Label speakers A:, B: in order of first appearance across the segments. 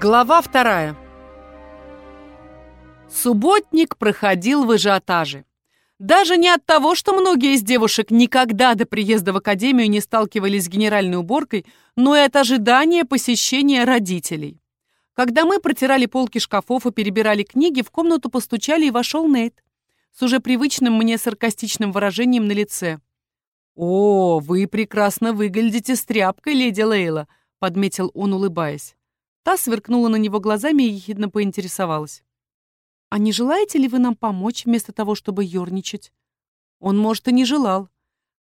A: Глава вторая. Субботник проходил в ажиотаже. Даже не от того, что многие из девушек никогда до приезда в академию не сталкивались с генеральной уборкой, но и от ожидания посещения родителей. Когда мы протирали полки шкафов и перебирали книги, в комнату постучали и вошел Нейт с уже привычным мне саркастичным выражением на лице. «О, вы прекрасно выглядите с тряпкой, леди Лейла», — подметил он, улыбаясь. Та сверкнула на него глазами и ехидно поинтересовалась. «А не желаете ли вы нам помочь вместо того, чтобы ерничать?» Он, может, и не желал.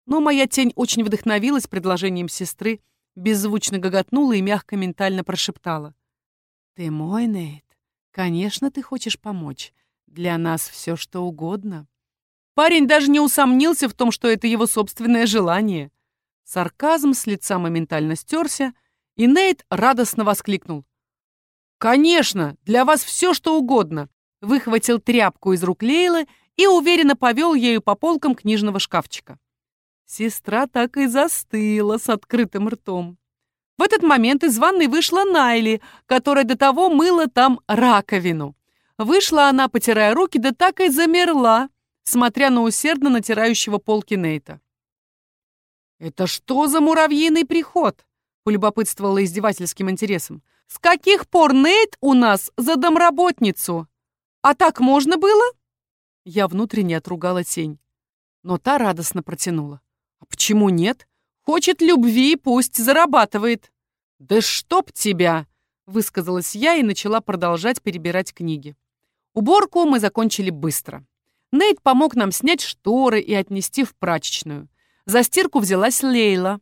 A: Но моя тень очень вдохновилась предложением сестры, беззвучно гоготнула и мягко ментально прошептала. «Ты мой, Нейт. Конечно, ты хочешь помочь. Для нас все что угодно». Парень даже не усомнился в том, что это его собственное желание. Сарказм с лица моментально стерся, и Нейт радостно воскликнул. «Конечно, для вас все, что угодно!» Выхватил тряпку из рук Лейлы и уверенно повел ею по полкам книжного шкафчика. Сестра так и застыла с открытым ртом. В этот момент из ванной вышла Найли, которая до того мыла там раковину. Вышла она, потирая руки, да так и замерла, смотря на усердно натирающего полки Нейта. «Это что за муравьиный приход?» — полюбопытствовала издевательским интересом. С каких пор Нейт у нас за домработницу? А так можно было? Я внутренне отругала тень. Но та радостно протянула. А почему нет? Хочет любви, пусть зарабатывает. Да чтоб тебя! Высказалась я и начала продолжать перебирать книги. Уборку мы закончили быстро. Нейт помог нам снять шторы и отнести в прачечную. За стирку взялась Лейла.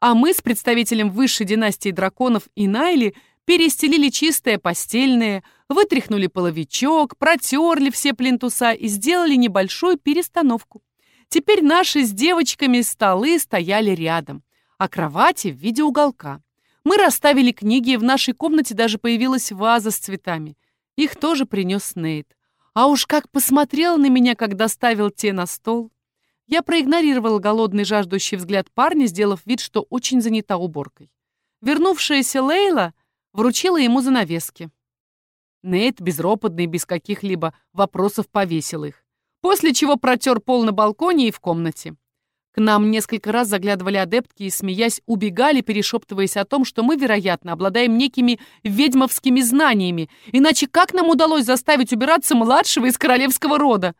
A: А мы с представителем высшей династии драконов и Найли перестелили чистое постельное, вытряхнули половичок, протерли все плинтуса и сделали небольшую перестановку. Теперь наши с девочками столы стояли рядом, а кровати в виде уголка. Мы расставили книги, и в нашей комнате даже появилась ваза с цветами. Их тоже принес Нейт. А уж как посмотрел на меня, когда ставил те на стол. Я проигнорировала голодный жаждущий взгляд парня, сделав вид, что очень занята уборкой. Вернувшаяся Лейла вручила ему занавески. Нейт безропотный, без каких-либо вопросов повесил их, после чего протер пол на балконе и в комнате. К нам несколько раз заглядывали адептки и, смеясь, убегали, перешептываясь о том, что мы, вероятно, обладаем некими ведьмовскими знаниями, иначе как нам удалось заставить убираться младшего из королевского рода?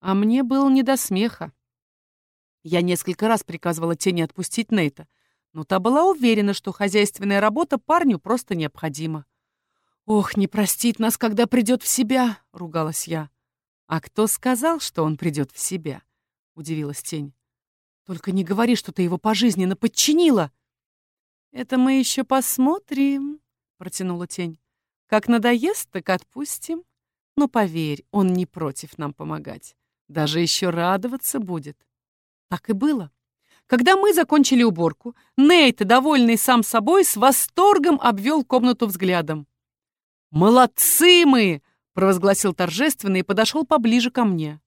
A: А мне было не до смеха. Я несколько раз приказывала тени отпустить Нейта, но та была уверена, что хозяйственная работа парню просто необходима. «Ох, не простит нас, когда придет в себя!» — ругалась я. «А кто сказал, что он придет в себя?» — удивилась тень. «Только не говори, что ты его пожизненно подчинила!» «Это мы еще посмотрим», — протянула тень. «Как надоест, так отпустим. Но поверь, он не против нам помогать. Даже еще радоваться будет». Так и было. Когда мы закончили уборку, Нейт, довольный сам собой, с восторгом обвел комнату взглядом. «Молодцы мы!» — провозгласил торжественно и подошел поближе ко мне.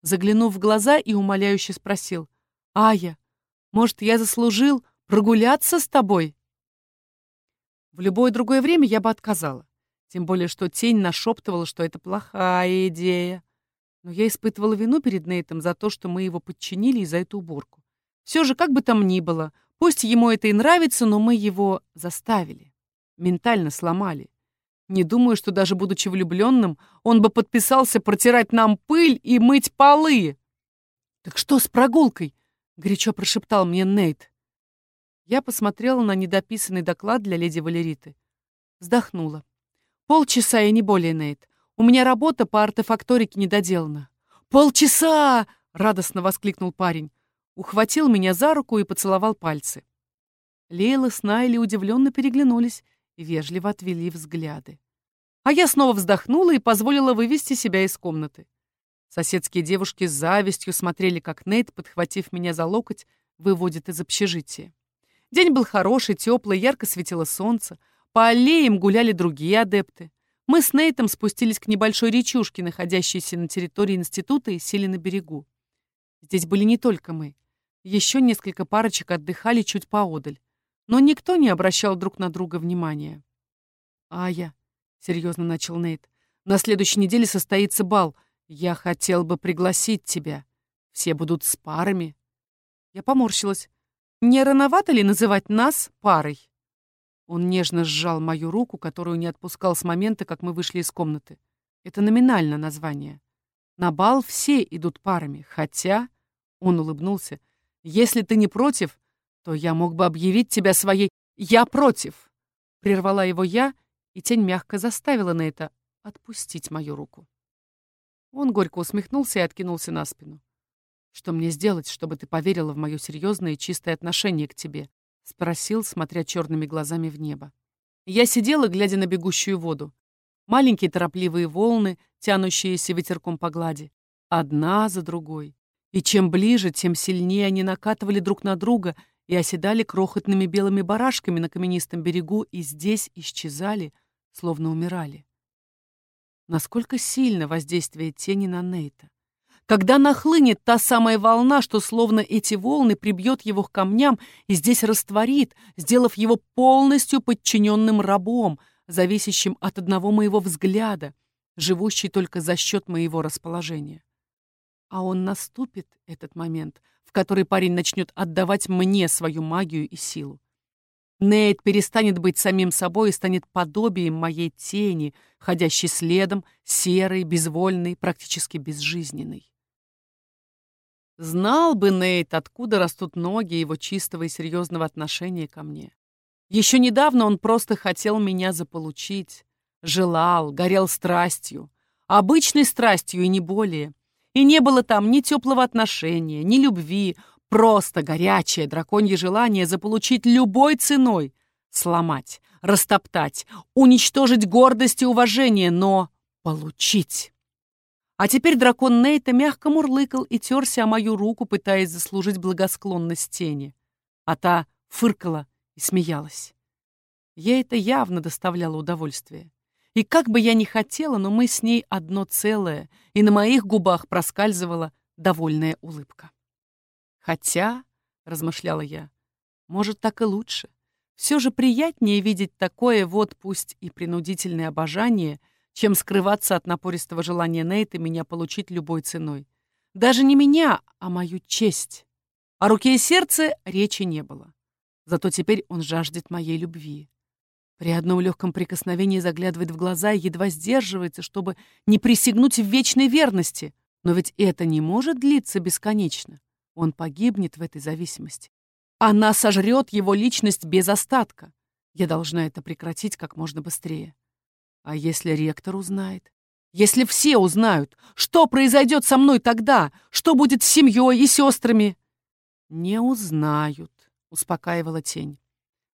A: Заглянув в глаза и умоляюще спросил. «Ая, может, я заслужил прогуляться с тобой?» В любое другое время я бы отказала. Тем более, что тень нашептывала, что это плохая идея. Но я испытывала вину перед Нейтом за то, что мы его подчинили и за эту уборку. Все же, как бы там ни было, пусть ему это и нравится, но мы его заставили. Ментально сломали. Не думаю, что даже будучи влюбленным, он бы подписался протирать нам пыль и мыть полы. «Так что с прогулкой?» — горячо прошептал мне Нейт. Я посмотрела на недописанный доклад для леди Валериты. Вздохнула. «Полчаса и не более, Нейт. У меня работа по артефакторике недоделана». «Полчаса!» — радостно воскликнул парень ухватил меня за руку и поцеловал пальцы. Лейла с Найли удивленно переглянулись вежливо отвели взгляды. А я снова вздохнула и позволила вывести себя из комнаты. Соседские девушки с завистью смотрели, как Нейт, подхватив меня за локоть, выводит из общежития. День был хороший, теплый, ярко светило солнце. По аллеям гуляли другие адепты. Мы с Нейтом спустились к небольшой речушке, находящейся на территории института, и сели на берегу. Здесь были не только мы. Еще несколько парочек отдыхали чуть поодаль, но никто не обращал друг на друга внимания. «Ая, — серьезно начал Нейт. «На следующей неделе состоится бал. Я хотел бы пригласить тебя. Все будут с парами». Я поморщилась. «Не рановато ли называть нас парой?» Он нежно сжал мою руку, которую не отпускал с момента, как мы вышли из комнаты. Это номинально название. На бал все идут парами, хотя... Он улыбнулся. «Если ты не против, то я мог бы объявить тебя своей... Я против!» Прервала его я, и тень мягко заставила на это отпустить мою руку. Он горько усмехнулся и откинулся на спину. «Что мне сделать, чтобы ты поверила в мое серьезное и чистое отношение к тебе?» — спросил, смотря черными глазами в небо. Я сидела, глядя на бегущую воду. Маленькие торопливые волны, тянущиеся ветерком по глади. Одна за другой. И чем ближе, тем сильнее они накатывали друг на друга и оседали крохотными белыми барашками на каменистом берегу и здесь исчезали, словно умирали. Насколько сильно воздействие тени на Нейта? Когда нахлынет та самая волна, что словно эти волны прибьет его к камням и здесь растворит, сделав его полностью подчиненным рабом, зависящим от одного моего взгляда, живущий только за счет моего расположения. А он наступит, этот момент, в который парень начнет отдавать мне свою магию и силу. Нейт перестанет быть самим собой и станет подобием моей тени, ходящей следом, серой, безвольной, практически безжизненной. Знал бы Нейт, откуда растут ноги его чистого и серьезного отношения ко мне. Еще недавно он просто хотел меня заполучить, желал, горел страстью, обычной страстью и не более — и не было там ни теплого отношения, ни любви, просто горячее драконье желание заполучить любой ценой, сломать, растоптать, уничтожить гордость и уважение, но получить. А теперь дракон Нейта мягко мурлыкал и терся о мою руку, пытаясь заслужить благосклонность тени. А та фыркала и смеялась. Ей это явно доставляло удовольствие. И как бы я ни хотела, но мы с ней одно целое, и на моих губах проскальзывала довольная улыбка. Хотя, — размышляла я, — может, так и лучше. Все же приятнее видеть такое вот, пусть и принудительное обожание, чем скрываться от напористого желания Нейта меня получить любой ценой. Даже не меня, а мою честь. О руке и сердце речи не было. Зато теперь он жаждет моей любви. При одном легком прикосновении заглядывает в глаза и едва сдерживается, чтобы не присягнуть в вечной верности. Но ведь это не может длиться бесконечно. Он погибнет в этой зависимости. Она сожрет его личность без остатка. Я должна это прекратить как можно быстрее. А если ректор узнает? Если все узнают, что произойдет со мной тогда? Что будет с семьей и сестрами? Не узнают, успокаивала тень.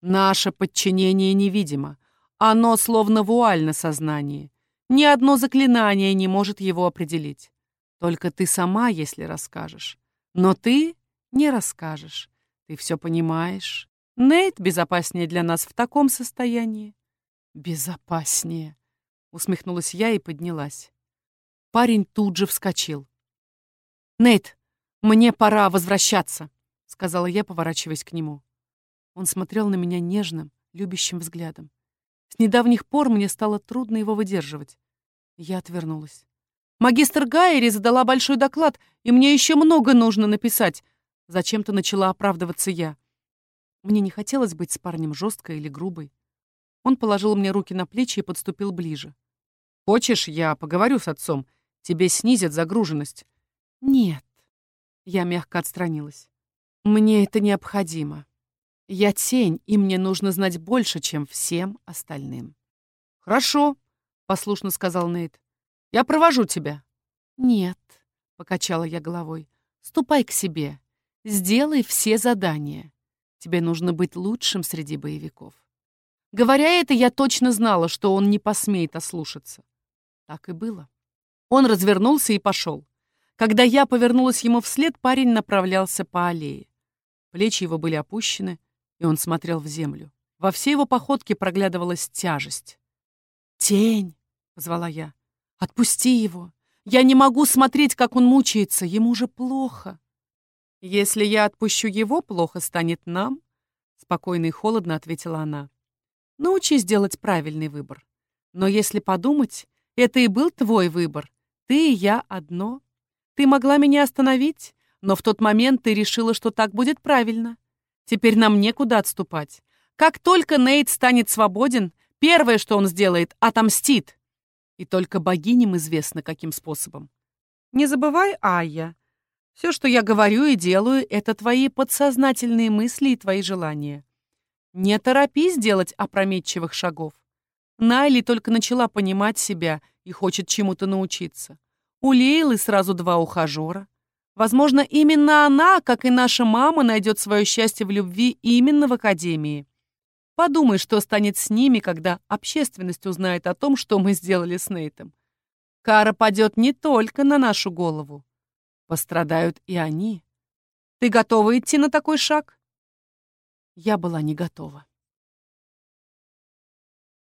A: Наше подчинение невидимо. Оно словно вуаль на сознании. Ни одно заклинание не может его определить. Только ты сама, если расскажешь. Но ты не расскажешь. Ты все понимаешь. Нейт безопаснее для нас в таком состоянии. Безопаснее, усмехнулась я и поднялась. Парень тут же вскочил. Нейт, мне пора возвращаться, сказала я, поворачиваясь к нему. Он смотрел на меня нежным, любящим взглядом. С недавних пор мне стало трудно его выдерживать. Я отвернулась. «Магистр Гайери задала большой доклад, и мне еще много нужно написать», Зачем-то начала оправдываться я. Мне не хотелось быть с парнем жесткой или грубой. Он положил мне руки на плечи и подступил ближе. «Хочешь, я поговорю с отцом? Тебе снизят загруженность». «Нет». Я мягко отстранилась. «Мне это необходимо». Я тень, и мне нужно знать больше, чем всем остальным. «Хорошо», — послушно сказал Нейт. «Я провожу тебя». «Нет», — покачала я головой. «Ступай к себе. Сделай все задания. Тебе нужно быть лучшим среди боевиков». Говоря это, я точно знала, что он не посмеет ослушаться. Так и было. Он развернулся и пошел. Когда я повернулась ему вслед, парень направлялся по аллее. Плечи его были опущены, и он смотрел в землю. Во всей его походке проглядывалась тяжесть. «Тень!» — позвала я. «Отпусти его! Я не могу смотреть, как он мучается, ему же плохо!» «Если я отпущу его, плохо станет нам?» — спокойно и холодно ответила она. «Научись делать правильный выбор. Но если подумать, это и был твой выбор. Ты и я одно. Ты могла меня остановить, но в тот момент ты решила, что так будет правильно. Теперь нам некуда отступать. Как только Нейт станет свободен, первое, что он сделает, отомстит. И только богиням известно, каким способом. Не забывай, Айя, все, что я говорю и делаю, это твои подсознательные мысли и твои желания. Не торопись делать опрометчивых шагов. Найли только начала понимать себя и хочет чему-то научиться. У Лейлы сразу два ухажера. Возможно, именно она, как и наша мама, найдет свое счастье в любви именно в академии. Подумай, что станет с ними, когда общественность узнает о том, что мы сделали с Нейтом. Кара падет не только на нашу голову. Пострадают и они. Ты готова идти на такой шаг? Я была не готова.